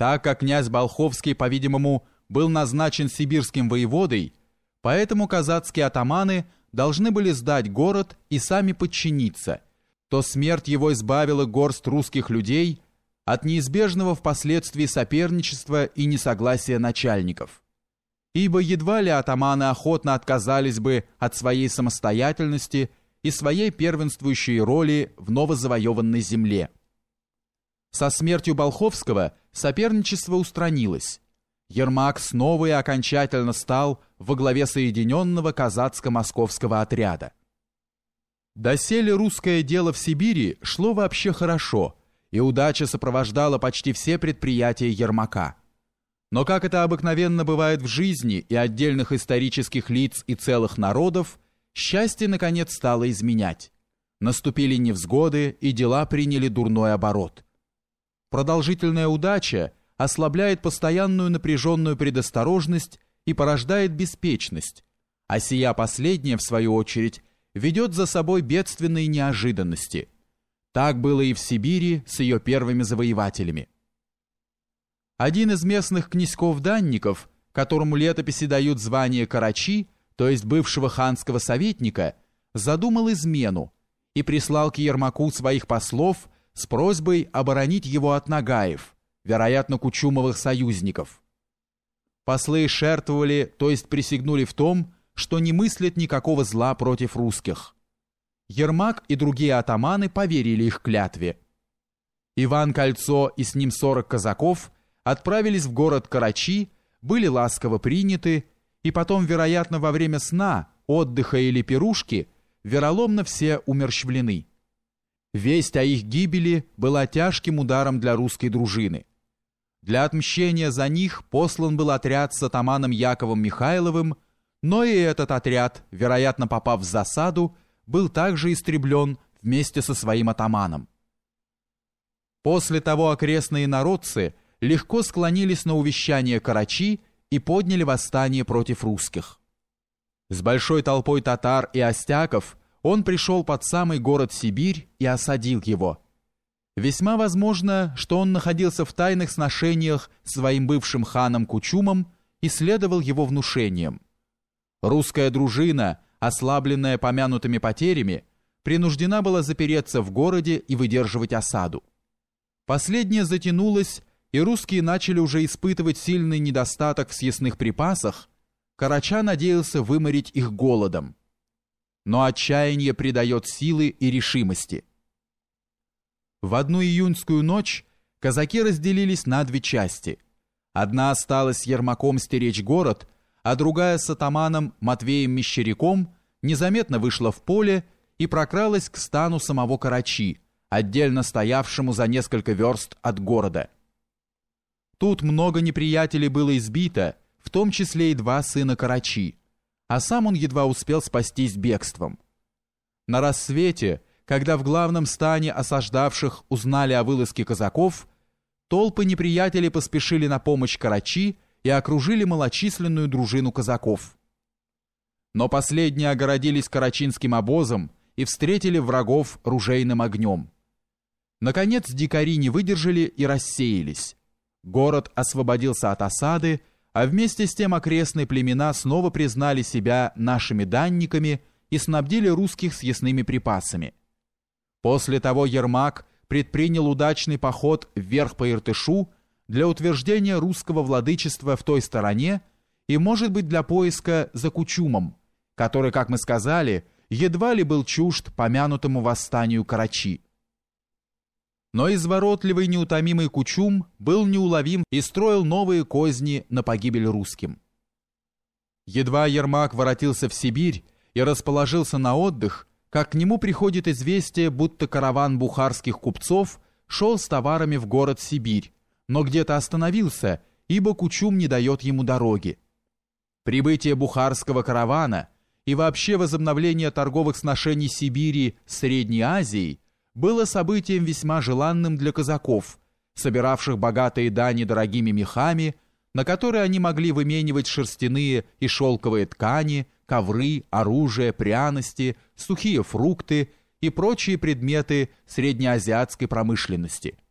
Так как князь Болховский, по-видимому, был назначен сибирским воеводой, поэтому казацкие атаманы должны были сдать город и сами подчиниться, то смерть его избавила горст русских людей от неизбежного впоследствии соперничества и несогласия начальников. Ибо едва ли атаманы охотно отказались бы от своей самостоятельности и своей первенствующей роли в новозавоеванной земле. Со смертью Болховского соперничество устранилось. Ермак снова и окончательно стал во главе соединенного казацко-московского отряда. Доселе русское дело в Сибири шло вообще хорошо, и удача сопровождала почти все предприятия Ермака. Но как это обыкновенно бывает в жизни и отдельных исторических лиц и целых народов, счастье наконец стало изменять. Наступили невзгоды, и дела приняли дурной оборот – Продолжительная удача ослабляет постоянную напряженную предосторожность и порождает беспечность, а сия последняя, в свою очередь, ведет за собой бедственные неожиданности. Так было и в Сибири с ее первыми завоевателями. Один из местных князьков-данников, которому летописи дают звание Карачи, то есть бывшего ханского советника, задумал измену и прислал к Ермаку своих послов – с просьбой оборонить его от нагаев, вероятно, кучумовых союзников. Послы шертвовали, то есть присягнули в том, что не мыслят никакого зла против русских. Ермак и другие атаманы поверили их клятве. Иван Кольцо и с ним сорок казаков отправились в город Карачи, были ласково приняты, и потом, вероятно, во время сна, отдыха или пирушки, вероломно все умерщвлены. Весть о их гибели была тяжким ударом для русской дружины. Для отмщения за них послан был отряд с атаманом Яковом Михайловым, но и этот отряд, вероятно попав в засаду, был также истреблен вместе со своим атаманом. После того окрестные народцы легко склонились на увещание Карачи и подняли восстание против русских. С большой толпой татар и остяков он пришел под самый город Сибирь и осадил его. Весьма возможно, что он находился в тайных сношениях с своим бывшим ханом Кучумом и следовал его внушениям. Русская дружина, ослабленная помянутыми потерями, принуждена была запереться в городе и выдерживать осаду. Последняя затянулась, и русские начали уже испытывать сильный недостаток в съестных припасах, Карача надеялся выморить их голодом но отчаяние придает силы и решимости. В одну июньскую ночь казаки разделились на две части. Одна осталась с Ермаком стеречь город, а другая с атаманом Матвеем Мещеряком незаметно вышла в поле и прокралась к стану самого Карачи, отдельно стоявшему за несколько верст от города. Тут много неприятелей было избито, в том числе и два сына Карачи – а сам он едва успел спастись бегством. На рассвете, когда в главном стане осаждавших узнали о вылазке казаков, толпы неприятелей поспешили на помощь Карачи и окружили малочисленную дружину казаков. Но последние огородились карачинским обозом и встретили врагов ружейным огнем. Наконец дикари не выдержали и рассеялись. Город освободился от осады, а вместе с тем окрестные племена снова признали себя нашими данниками и снабдили русских съестными припасами. После того Ермак предпринял удачный поход вверх по Иртышу для утверждения русского владычества в той стороне и, может быть, для поиска за Кучумом, который, как мы сказали, едва ли был чужд помянутому восстанию Карачи. Но изворотливый неутомимый Кучум был неуловим и строил новые козни на погибель русским. Едва Ермак воротился в Сибирь и расположился на отдых, как к нему приходит известие, будто караван бухарских купцов шел с товарами в город Сибирь, но где-то остановился, ибо Кучум не дает ему дороги. Прибытие бухарского каравана и вообще возобновление торговых сношений Сибири с Средней Азией – было событием весьма желанным для казаков, собиравших богатые дани дорогими мехами, на которые они могли выменивать шерстяные и шелковые ткани, ковры, оружие, пряности, сухие фрукты и прочие предметы среднеазиатской промышленности –